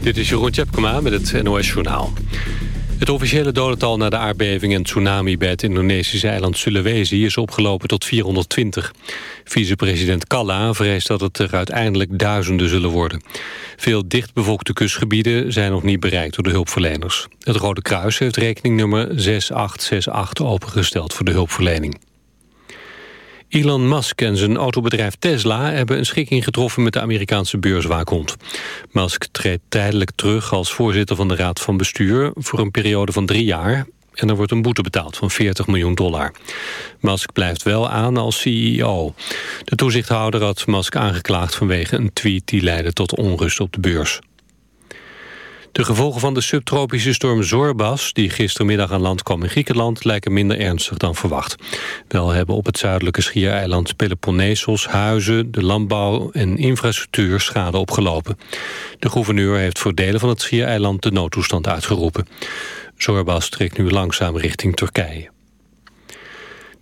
Dit is Jeroen Tjepkema met het NOS Journaal. Het officiële dodental na de aardbeving en tsunami bij het Indonesische eiland Sulawesi is opgelopen tot 420. Vicepresident Kalla vreest dat het er uiteindelijk duizenden zullen worden. Veel dichtbevolkte kustgebieden zijn nog niet bereikt door de hulpverleners. Het Rode Kruis heeft rekeningnummer 6868 opengesteld voor de hulpverlening. Elon Musk en zijn autobedrijf Tesla hebben een schikking getroffen met de Amerikaanse beurswaakhond. Musk treedt tijdelijk terug als voorzitter van de Raad van Bestuur voor een periode van drie jaar en er wordt een boete betaald van 40 miljoen dollar. Musk blijft wel aan als CEO. De toezichthouder had Musk aangeklaagd vanwege een tweet die leidde tot onrust op de beurs. De gevolgen van de subtropische storm Zorbas... die gistermiddag aan land kwam in Griekenland... lijken minder ernstig dan verwacht. Wel hebben op het zuidelijke schiereiland Peloponnesos... huizen, de landbouw en infrastructuur schade opgelopen. De gouverneur heeft voor delen van het schiereiland... de noodtoestand uitgeroepen. Zorbas trekt nu langzaam richting Turkije.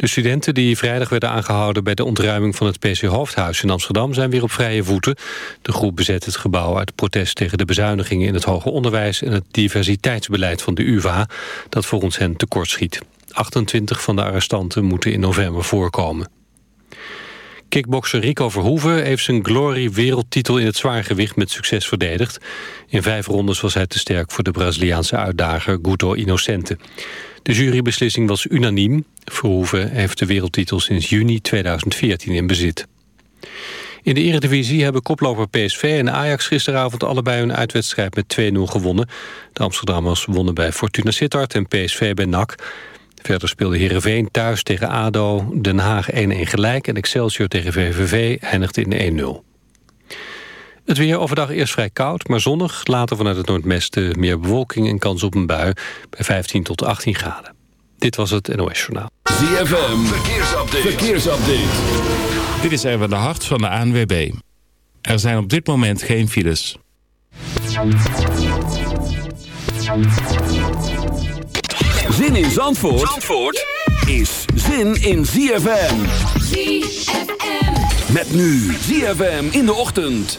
De studenten die vrijdag werden aangehouden bij de ontruiming van het PC Hoofdhuis in Amsterdam zijn weer op vrije voeten. De groep bezet het gebouw uit protest tegen de bezuinigingen in het hoger onderwijs en het diversiteitsbeleid van de UvA dat volgens hen tekortschiet. 28 van de arrestanten moeten in november voorkomen. Kickbokser Rico Verhoeven heeft zijn Glory wereldtitel in het zwaargewicht met succes verdedigd. In vijf rondes was hij te sterk voor de Braziliaanse uitdager Guto Innocente. De jurybeslissing was unaniem. Verhoeven heeft de wereldtitel sinds juni 2014 in bezit. In de eredivisie hebben koploper PSV en Ajax gisteravond allebei hun uitwedstrijd met 2-0 gewonnen. De Amsterdammers wonnen bij Fortuna Sittard en PSV bij NAC. Verder speelde Heerenveen thuis tegen ADO, Den Haag 1-1 gelijk... en Excelsior tegen VVV eindigde in 1-0. Het weer overdag eerst vrij koud, maar zonnig. Later vanuit het noordwesten meer bewolking en kans op een bui... bij 15 tot 18 graden. Dit was het NOS Journaal. ZFM, verkeersupdate. verkeersupdate. Dit is even de hart van de ANWB. Er zijn op dit moment geen files. Zin in Zandvoort, Zandvoort is zin in ZFM. ZFM. Met nu ZFM in de ochtend.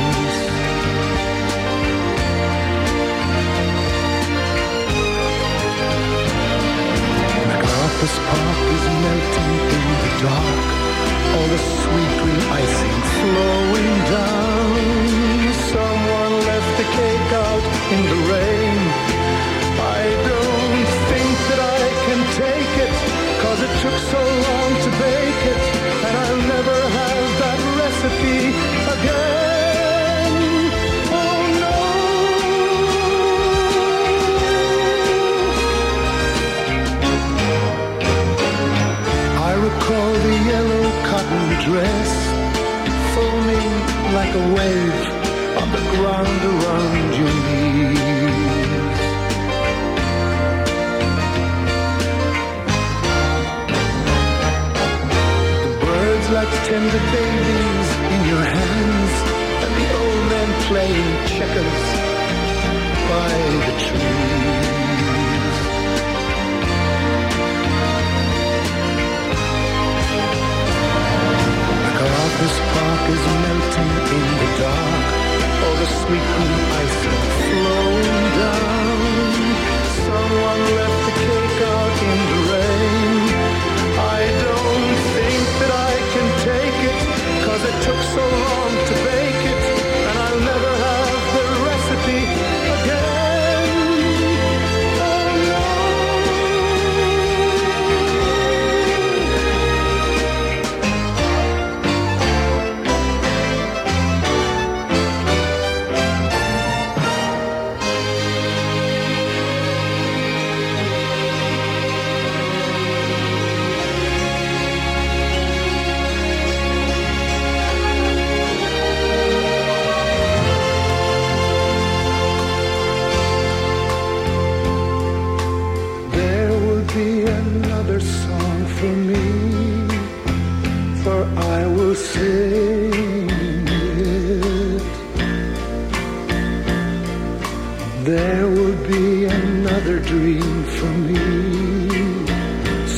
MacArthur's Park is melting in the dark. All the sweet green icing flowing down. Someone left the cake out in the rain.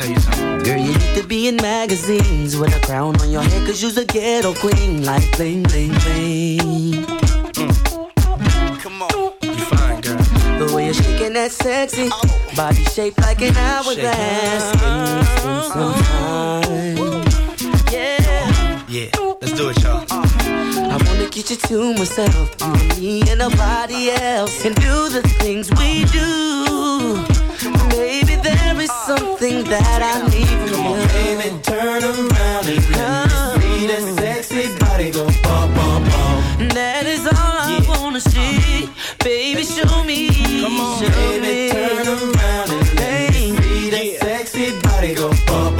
Yeah, I gotta tell you something. Girl, you need to be in magazines with a crown on your head, cause you's a ghetto queen, like bling, bling, bling. Mm. Come on. You fine, girl. The way you're shaking that sexy body shaped like an hourglass. Can we spend some time? Yeah. Yeah, let's do it, y'all. I wanna get you to myself, me and nobody else, and do the things we do. Maybe there is something that I need from Come on, you. baby, turn around and let me see that sexy body go bum, bum, bum. That is all I wanna see. Baby, show me. Come on, show baby, me. turn around and let me see that sexy body go bum, bum, bum.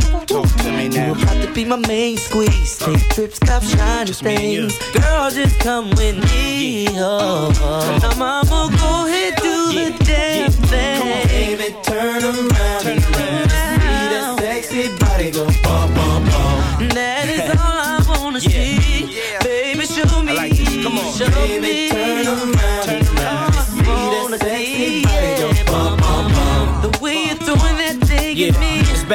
To me you now. about to be my main squeeze. Take trips, cop shiny things. Girl, just come with me. Oh, oh. Now, mama, go ahead, do the damn thing. Come on, baby, turn around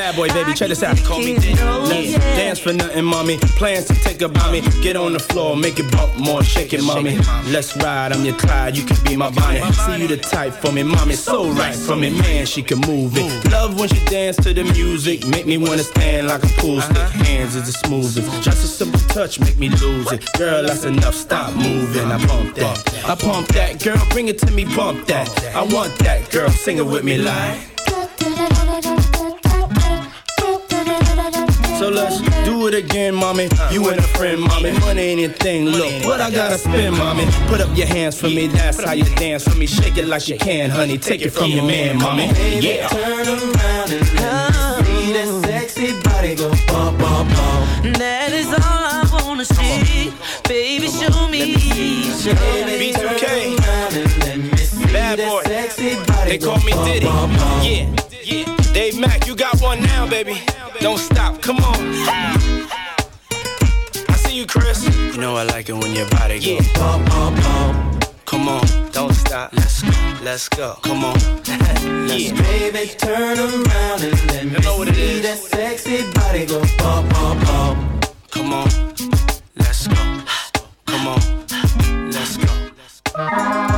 bad boy, baby. Check this out. Call me Diddy. Let's dance for nothing, mommy. Plans to take about me. Get on the floor, make it bump more, shake it, mommy. Let's ride, I'm your Clyde, you can be my Bonnie. See you the type for me, mommy. So right for me, man. She can move it. Love when she dance to the music. Make me wanna stand like a pool stick. Uh-huh. Hands is the smoothest. Just a simple touch, make me lose it. Girl, that's enough. Stop moving. I pump that. I pump that. Girl, bring it to me. Bump that. I want that. Girl, sing it with me like. So let's do it again, mommy. You and a friend, mommy. Money ain't a thing. Look, what I gotta spend, mommy. Put up your hands for me. That's how you dance for me. Shake it like you can, honey. Take it from your man, mommy. Yeah. Turn around and let me see that sexy body go bum, bum, bum. That is all I wanna see. Baby, show me. Show me. B2K. Bad boy. They call me Diddy. Yeah, yeah. Dave Mack, you got one now, baby. Don't stop, come on. I see you, Chris. You know I like it when your body goes yeah. bum, bum, bum. Come on, don't stop. Let's go, let's go. Come on. yeah. Baby, turn around and let me know what it is. that sexy body go bum, bum, bum. Come on, let's go. Come on, let's go. When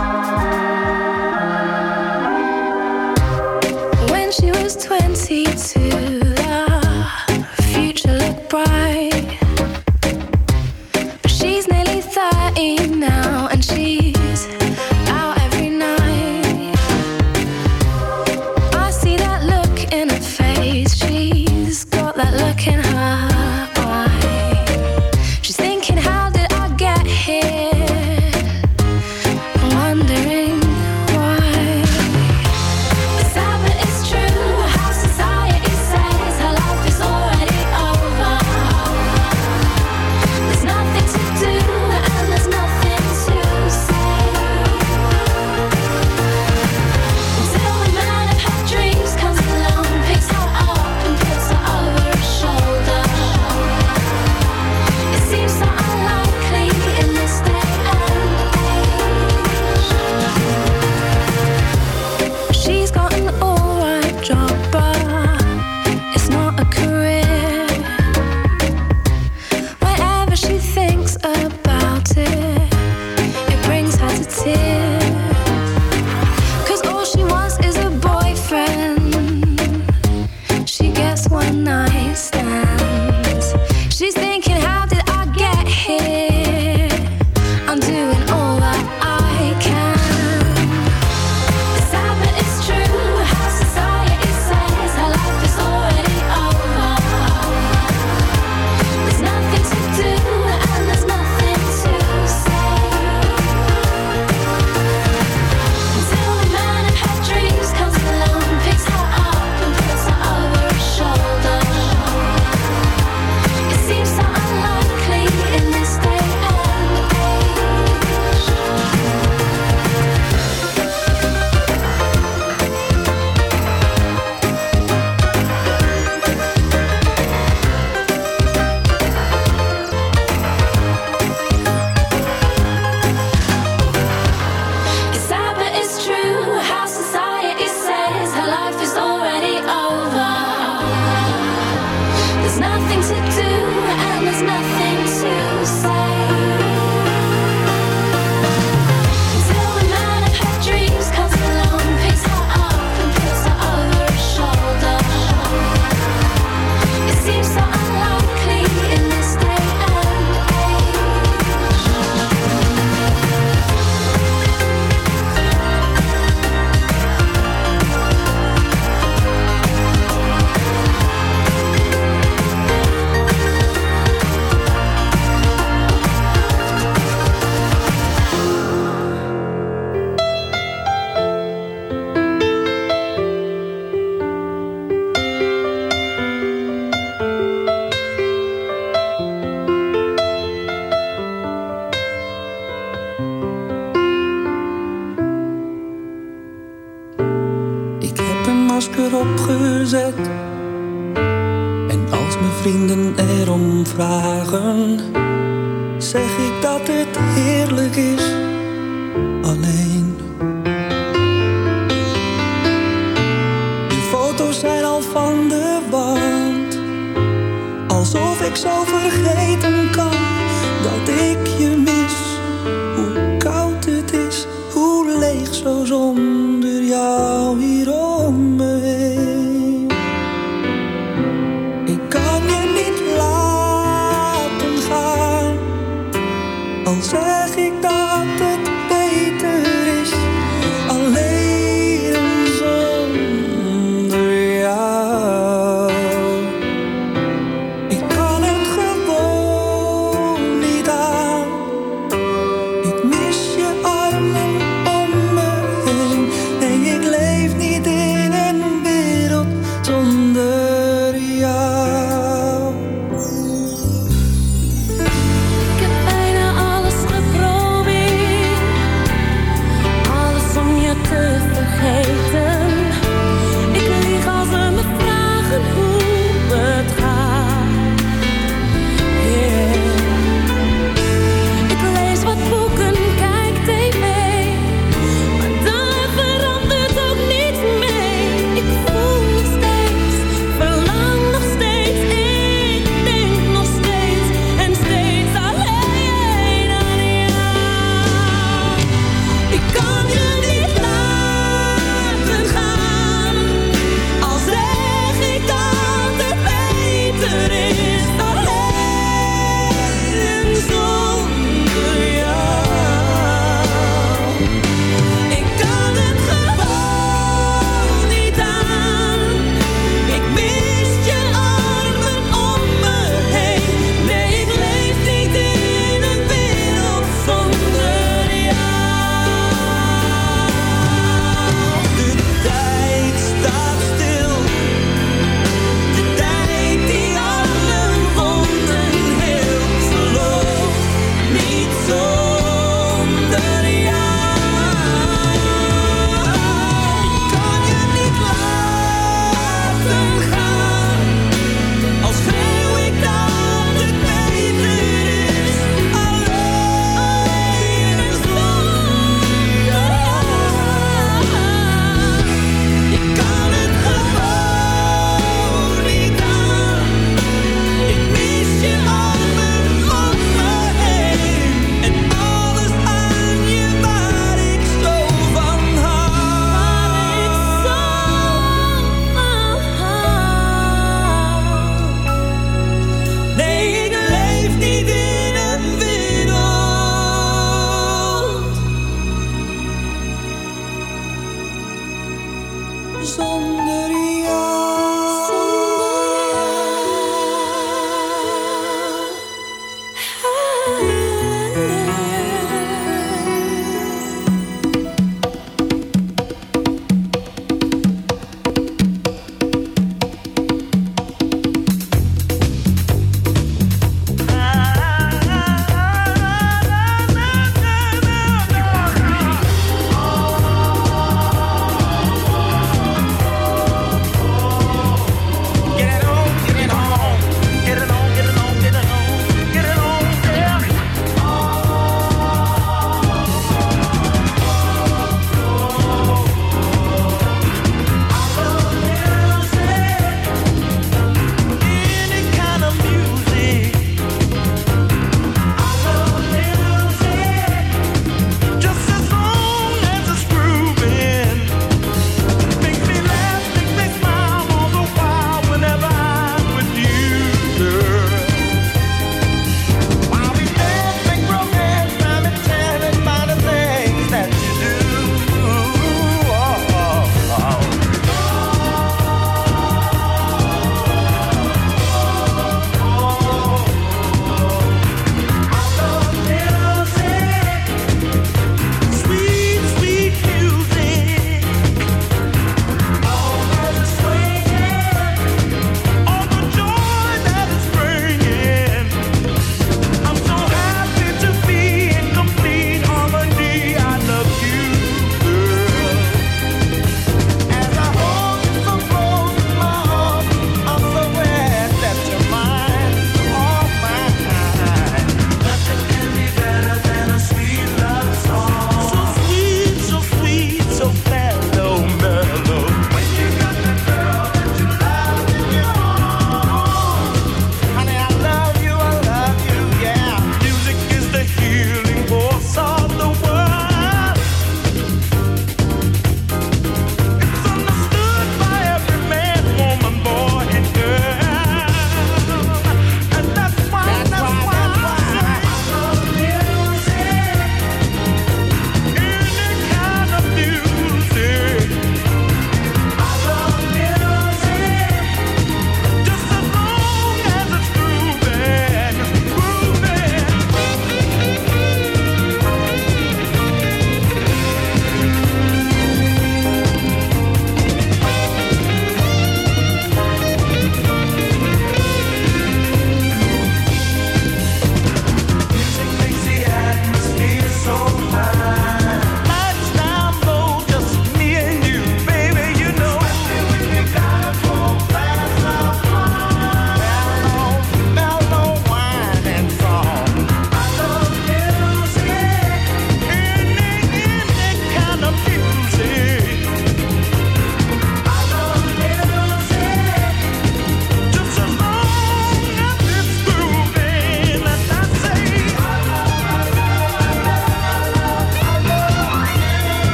En als mijn vrienden erom vragen, zeg ik dat het heerlijk is alleen. Die foto's zijn al van de wand, alsof ik zou vergeten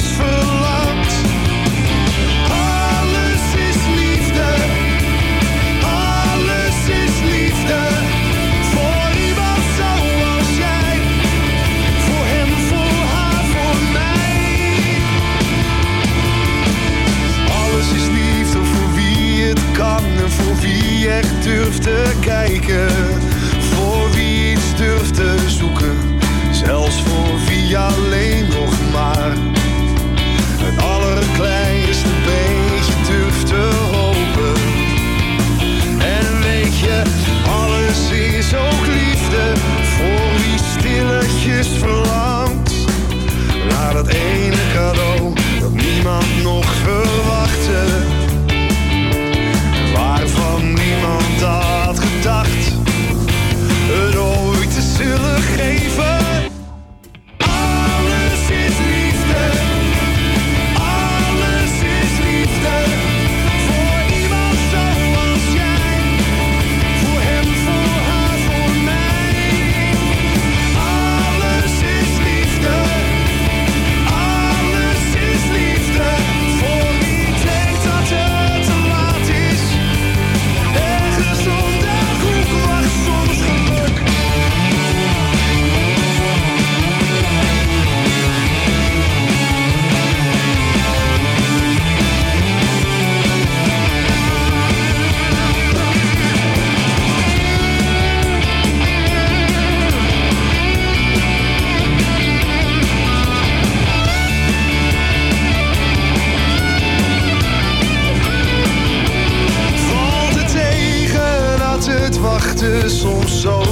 stilletjes verlangt. liefde soms zo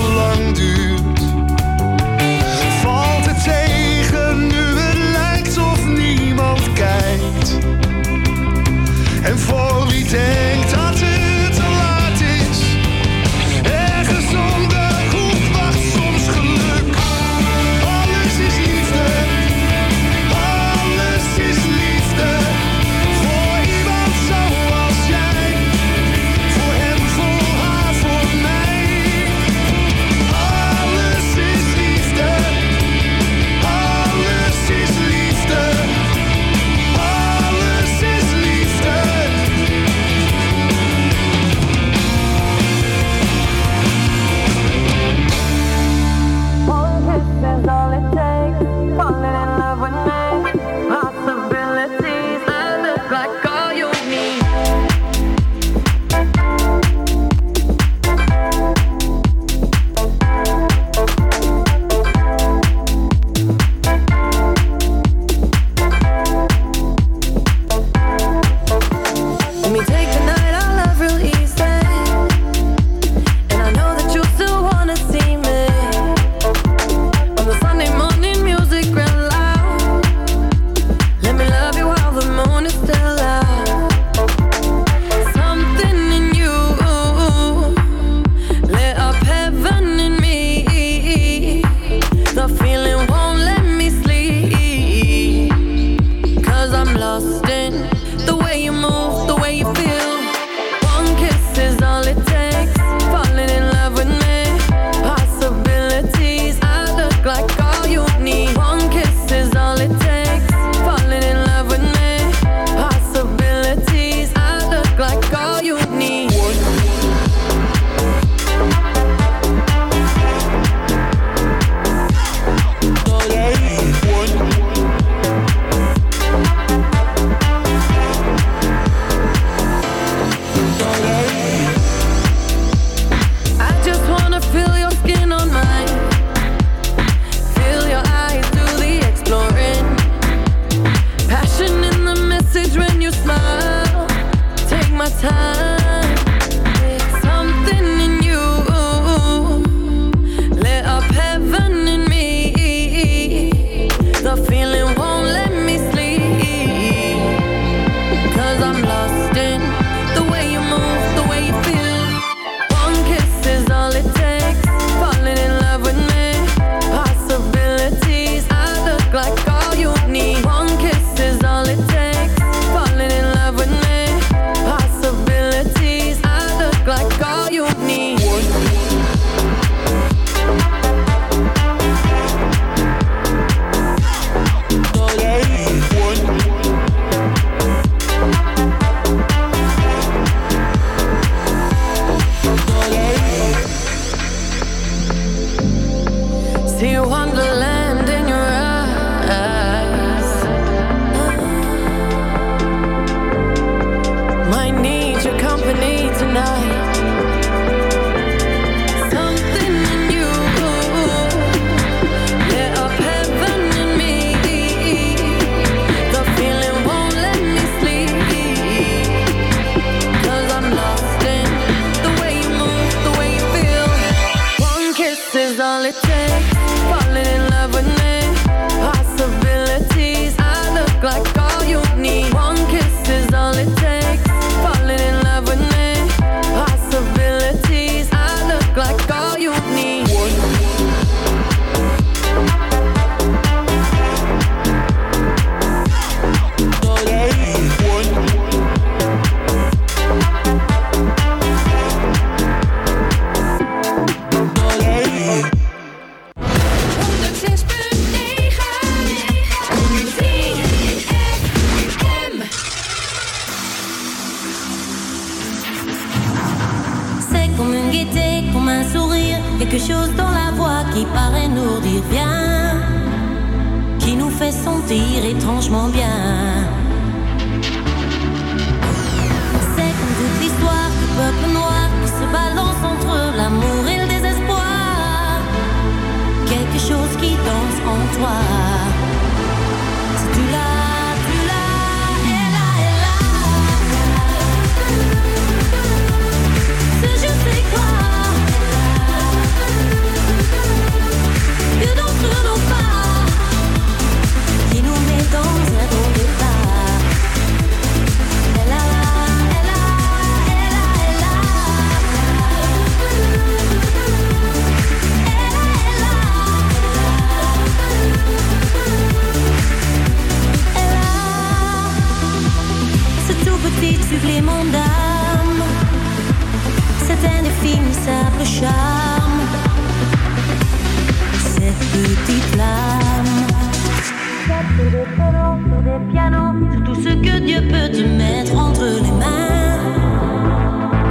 vélos, tout ce que Dieu peut te mettre entre les mains.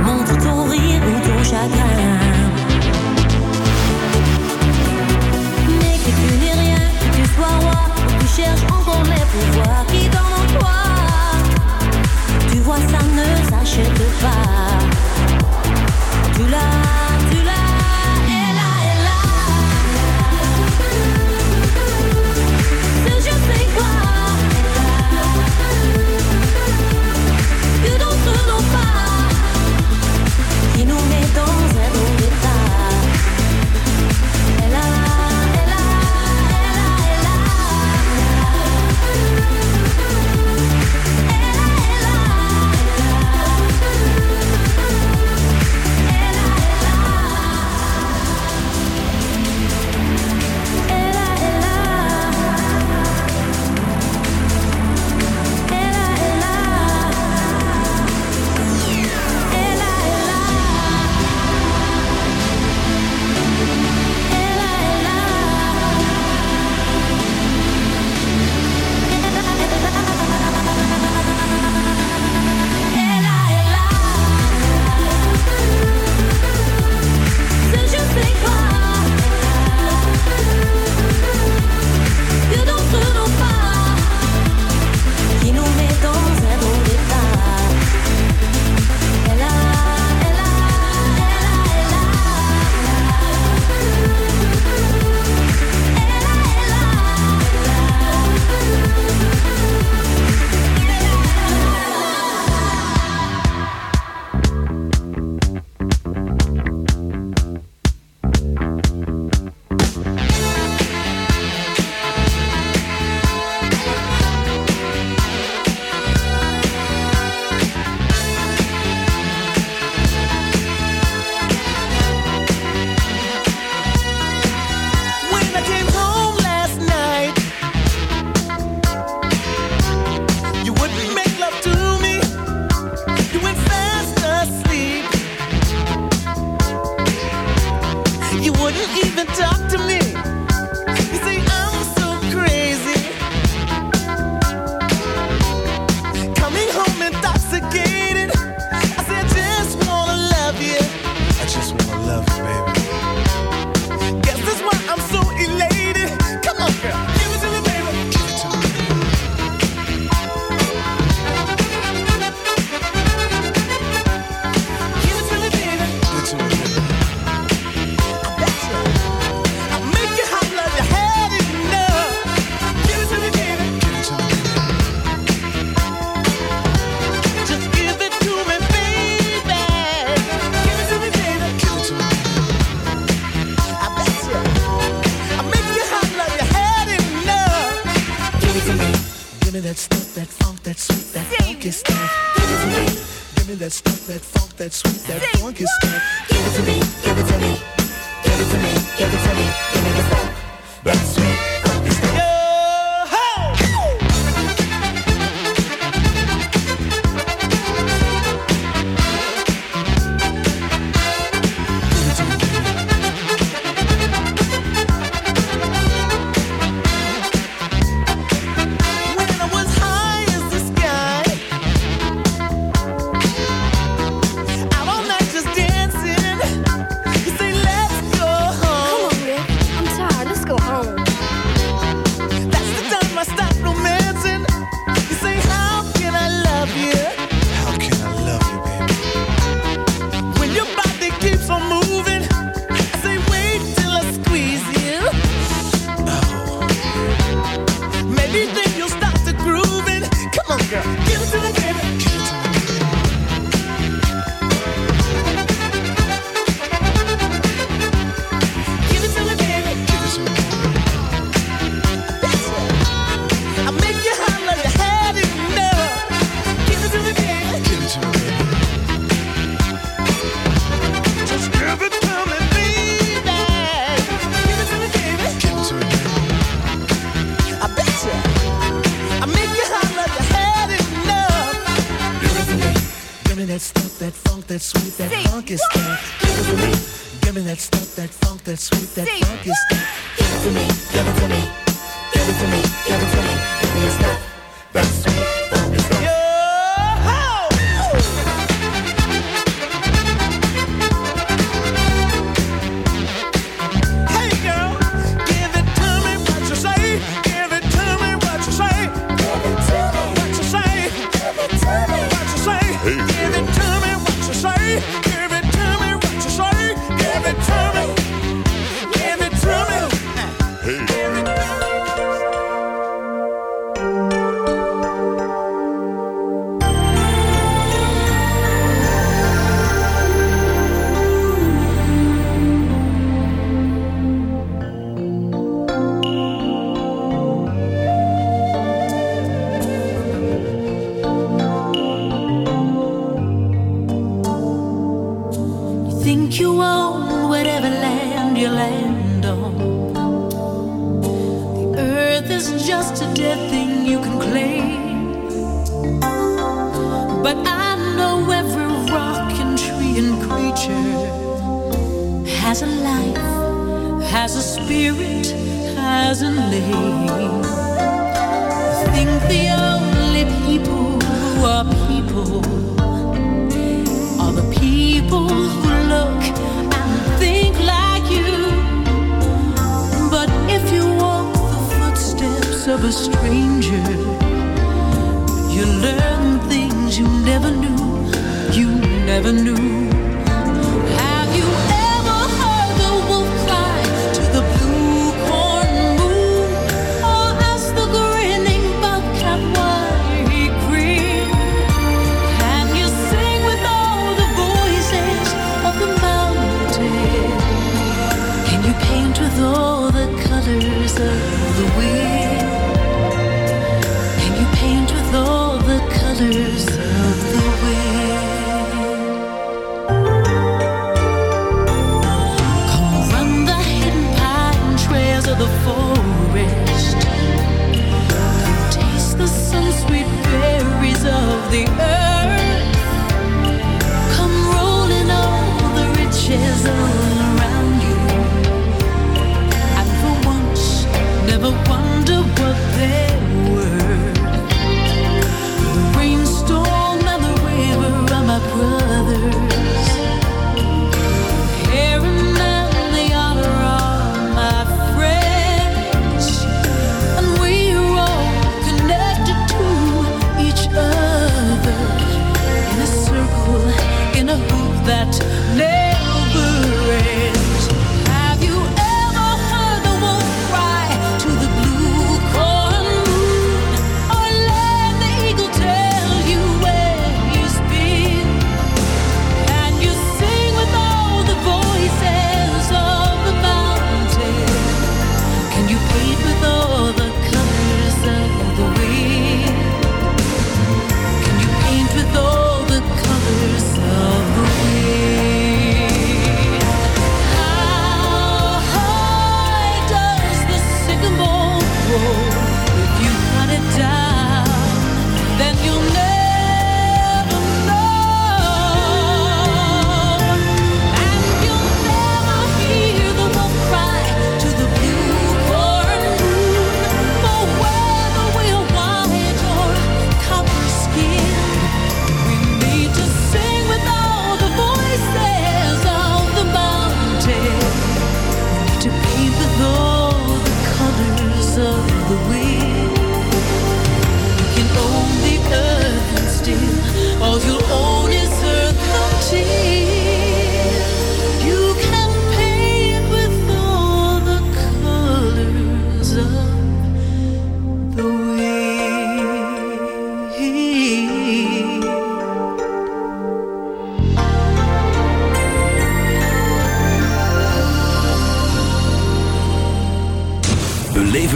Montre ton rire ou ton chagrin. Mais que tu n'es rien, que tu sois roi, que tu cherches encore les pouvoirs qui dorment en toi. Tu vois, ça ne s'achète pas. Tu l'as.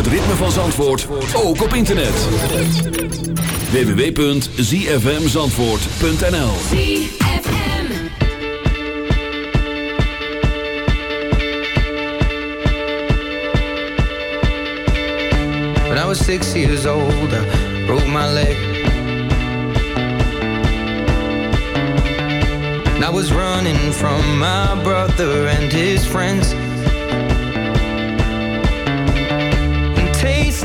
Ritme van Zandvoort ook op internet. www.zfmzandvoort.nl When I was six years old, I broke my leg. And I was running from my brother and his friends.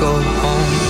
go home.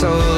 so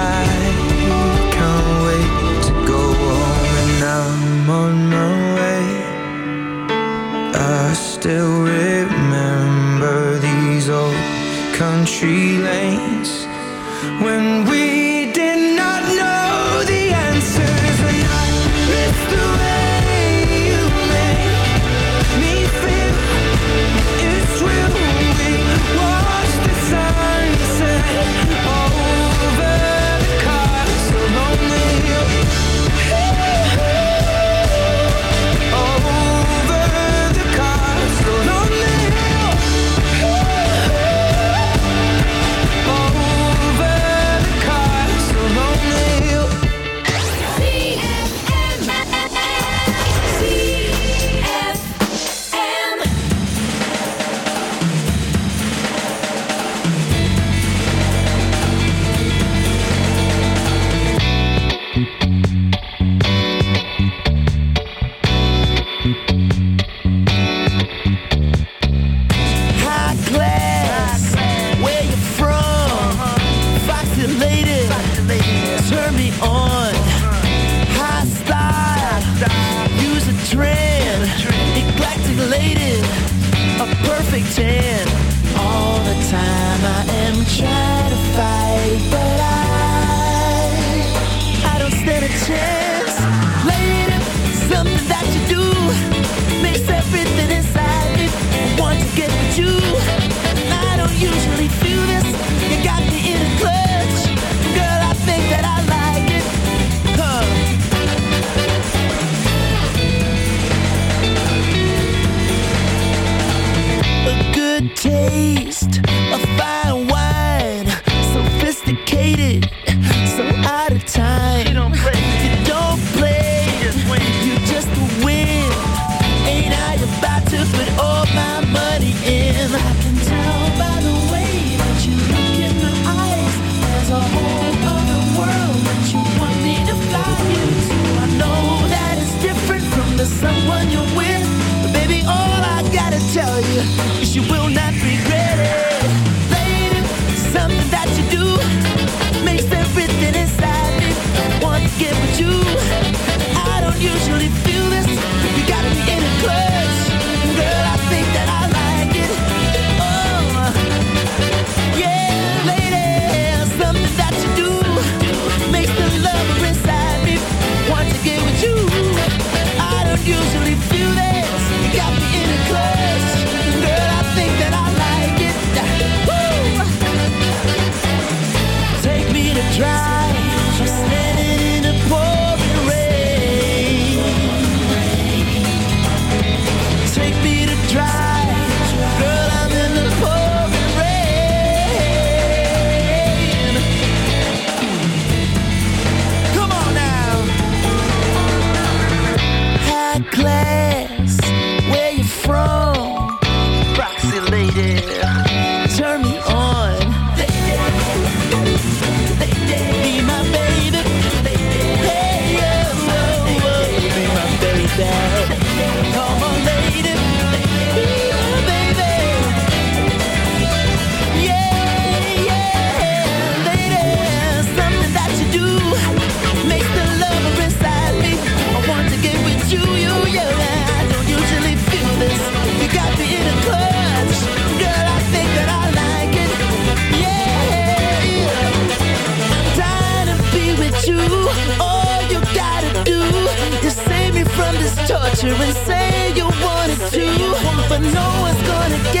country lanes when but no one's gonna get